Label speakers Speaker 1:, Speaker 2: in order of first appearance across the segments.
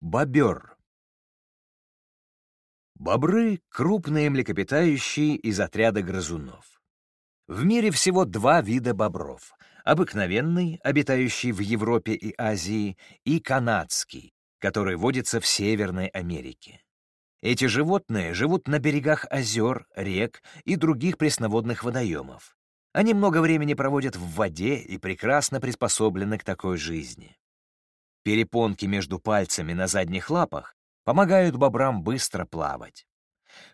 Speaker 1: Бобер. Бобры — крупные млекопитающие из отряда грызунов. В мире всего два вида бобров — обыкновенный, обитающий в Европе и Азии, и канадский, который водится в Северной Америке. Эти животные живут на берегах озер, рек и других пресноводных водоемов. Они много времени проводят в воде и прекрасно приспособлены к такой жизни. Перепонки между пальцами на задних лапах помогают бобрам быстро плавать.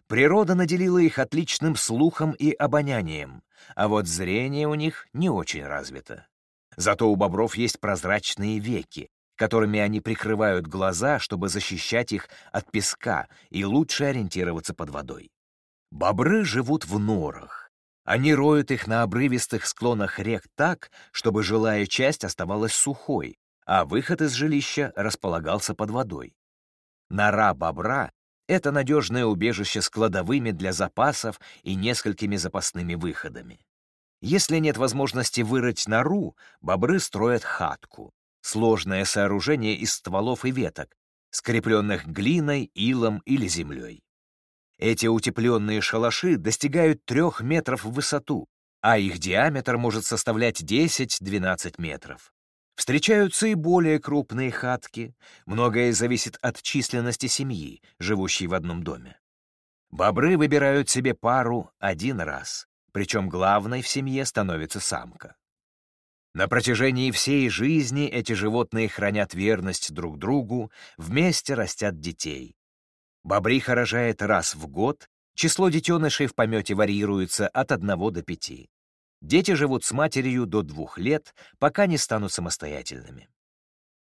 Speaker 1: Природа наделила их отличным слухом и обонянием, а вот зрение у них не очень развито. Зато у бобров есть прозрачные веки, которыми они прикрывают глаза, чтобы защищать их от песка и лучше ориентироваться под водой. Бобры живут в норах. Они роют их на обрывистых склонах рек так, чтобы жилая часть оставалась сухой, а выход из жилища располагался под водой. Нора бобра — это надежное убежище с кладовыми для запасов и несколькими запасными выходами. Если нет возможности вырыть нору, бобры строят хатку — сложное сооружение из стволов и веток, скрепленных глиной, илом или землей. Эти утепленные шалаши достигают трех метров в высоту, а их диаметр может составлять 10-12 метров. Встречаются и более крупные хатки, многое зависит от численности семьи, живущей в одном доме. Бобры выбирают себе пару один раз, причем главной в семье становится самка. На протяжении всей жизни эти животные хранят верность друг другу, вместе растят детей. Бобриха рожает раз в год, число детенышей в помете варьируется от 1 до 5. Дети живут с матерью до двух лет, пока не станут самостоятельными.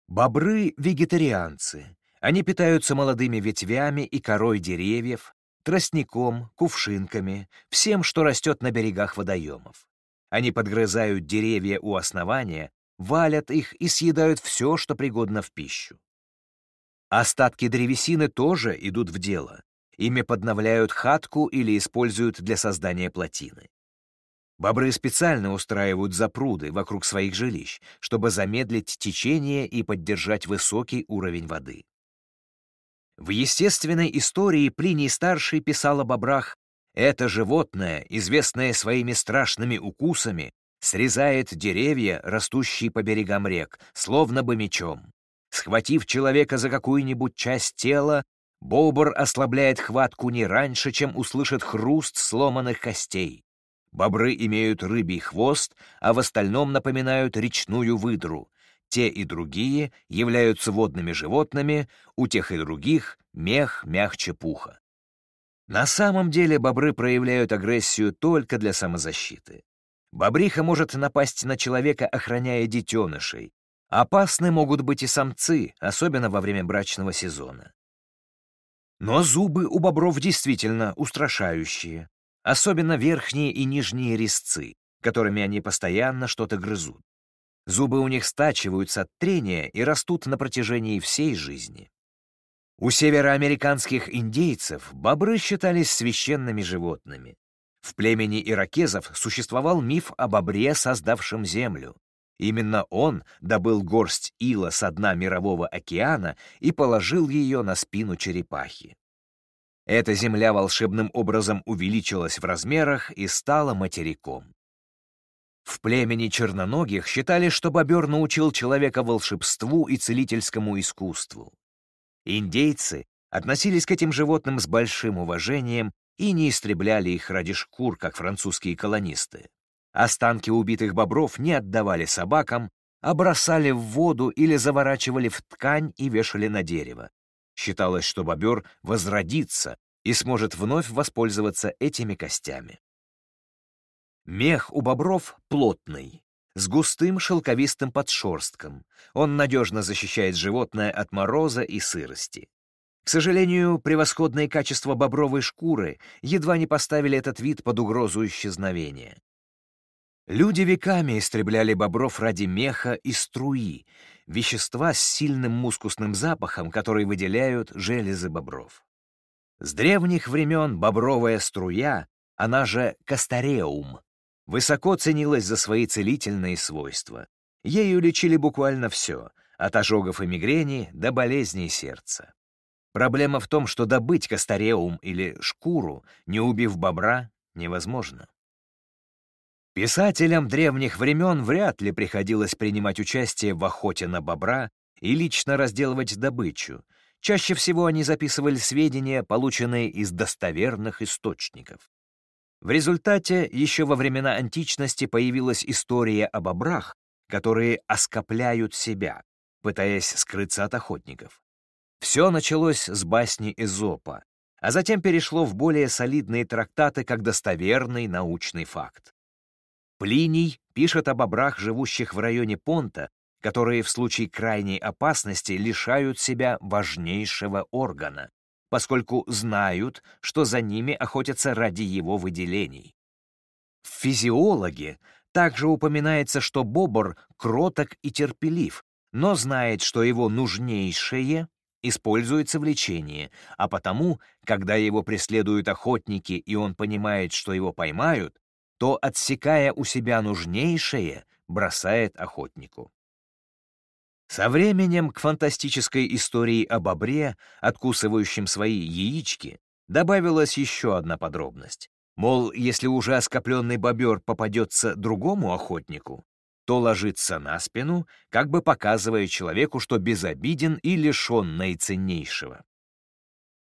Speaker 1: Бобры — вегетарианцы. Они питаются молодыми ветвями и корой деревьев, тростником, кувшинками, всем, что растет на берегах водоемов. Они подгрызают деревья у основания, валят их и съедают все, что пригодно в пищу. Остатки древесины тоже идут в дело. Ими подновляют хатку или используют для создания плотины. Бобры специально устраивают запруды вокруг своих жилищ, чтобы замедлить течение и поддержать высокий уровень воды. В естественной истории Плиний-старший писал о бобрах «Это животное, известное своими страшными укусами, срезает деревья, растущие по берегам рек, словно бы мечом. Схватив человека за какую-нибудь часть тела, бобр ослабляет хватку не раньше, чем услышит хруст сломанных костей. Бобры имеют рыбий хвост, а в остальном напоминают речную выдру. Те и другие являются водными животными, у тех и других мех мягче пуха. На самом деле бобры проявляют агрессию только для самозащиты. Бобриха может напасть на человека, охраняя детенышей. Опасны могут быть и самцы, особенно во время брачного сезона. Но зубы у бобров действительно устрашающие особенно верхние и нижние резцы, которыми они постоянно что-то грызут. Зубы у них стачиваются от трения и растут на протяжении всей жизни. У североамериканских индейцев бобры считались священными животными. В племени иракезов существовал миф о бобре, создавшем землю. Именно он добыл горсть ила со дна Мирового океана и положил ее на спину черепахи. Эта земля волшебным образом увеличилась в размерах и стала материком. В племени черноногих считали, что бобер научил человека волшебству и целительскому искусству. Индейцы относились к этим животным с большим уважением и не истребляли их ради шкур, как французские колонисты. Останки убитых бобров не отдавали собакам, а бросали в воду или заворачивали в ткань и вешали на дерево. Считалось, что бобер возродится и сможет вновь воспользоваться этими костями. Мех у бобров плотный, с густым шелковистым подшерстком. Он надежно защищает животное от мороза и сырости. К сожалению, превосходные качества бобровой шкуры едва не поставили этот вид под угрозу исчезновения. Люди веками истребляли бобров ради меха и струи, вещества с сильным мускусным запахом, который выделяют железы бобров. С древних времен бобровая струя, она же кастареум, высоко ценилась за свои целительные свойства. Ею лечили буквально все — от ожогов и мигрени до болезней сердца. Проблема в том, что добыть кастареум или шкуру, не убив бобра, невозможно. Писателям древних времен вряд ли приходилось принимать участие в охоте на бобра и лично разделывать добычу. Чаще всего они записывали сведения, полученные из достоверных источников. В результате еще во времена античности появилась история о бобрах, которые оскопляют себя, пытаясь скрыться от охотников. Все началось с басни Эзопа, а затем перешло в более солидные трактаты как достоверный научный факт. Плиний пишет о бобрах, живущих в районе Понта, которые в случае крайней опасности лишают себя важнейшего органа, поскольку знают, что за ними охотятся ради его выделений. В физиологе также упоминается, что бобр кроток и терпелив, но знает, что его нужнейшее используется в лечении, а потому, когда его преследуют охотники и он понимает, что его поймают, то, отсекая у себя нужнейшее, бросает охотнику. Со временем к фантастической истории о бобре, откусывающем свои яички, добавилась еще одна подробность. Мол, если уже оскопленный бобер попадется другому охотнику, то ложится на спину, как бы показывая человеку, что безобиден и лишен наиценнейшего.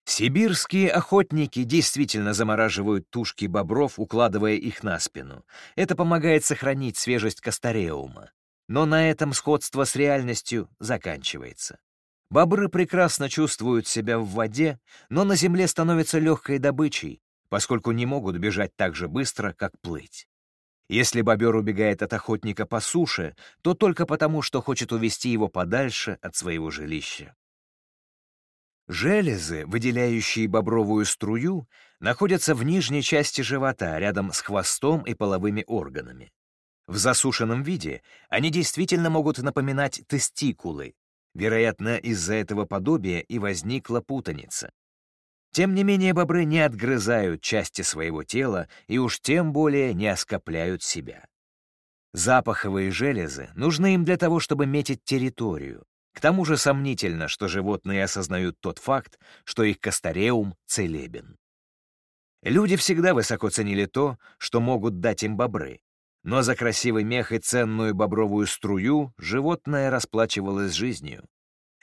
Speaker 1: Сибирские охотники действительно замораживают тушки бобров, укладывая их на спину. Это помогает сохранить свежесть кастареума. Но на этом сходство с реальностью заканчивается. Бобры прекрасно чувствуют себя в воде, но на земле становятся легкой добычей, поскольку не могут бежать так же быстро, как плыть. Если бобер убегает от охотника по суше, то только потому, что хочет увести его подальше от своего жилища. Железы, выделяющие бобровую струю, находятся в нижней части живота, рядом с хвостом и половыми органами. В засушенном виде они действительно могут напоминать тестикулы. Вероятно, из-за этого подобия и возникла путаница. Тем не менее, бобры не отгрызают части своего тела и уж тем более не оскопляют себя. Запаховые железы нужны им для того, чтобы метить территорию. К тому же сомнительно, что животные осознают тот факт, что их кастареум целебен. Люди всегда высоко ценили то, что могут дать им бобры, но за красивый мех и ценную бобровую струю животное расплачивалось жизнью.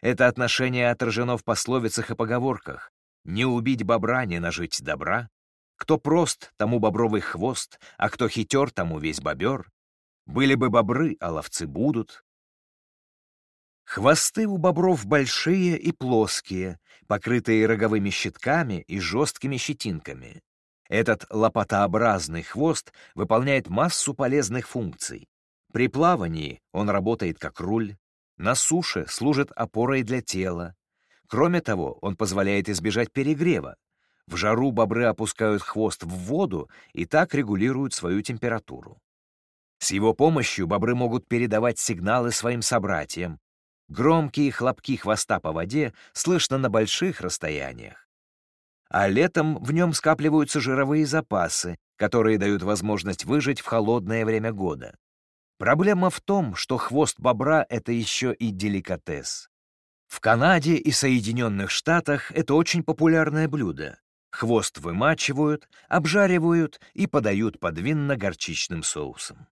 Speaker 1: Это отношение отражено в пословицах и поговорках «не убить бобра, не нажить добра», «кто прост, тому бобровый хвост, а кто хитер, тому весь бобер», «были бы бобры, а ловцы будут». Хвосты у бобров большие и плоские, покрытые роговыми щитками и жесткими щетинками. Этот лопатообразный хвост выполняет массу полезных функций. При плавании он работает как руль, на суше служит опорой для тела. Кроме того, он позволяет избежать перегрева. В жару бобры опускают хвост в воду и так регулируют свою температуру. С его помощью бобры могут передавать сигналы своим собратьям. Громкие хлопки хвоста по воде слышно на больших расстояниях а летом в нем скапливаются жировые запасы, которые дают возможность выжить в холодное время года. Проблема в том, что хвост бобра — это еще и деликатес. В Канаде и Соединенных Штатах это очень популярное блюдо. Хвост вымачивают, обжаривают и подают под винно-горчичным соусом.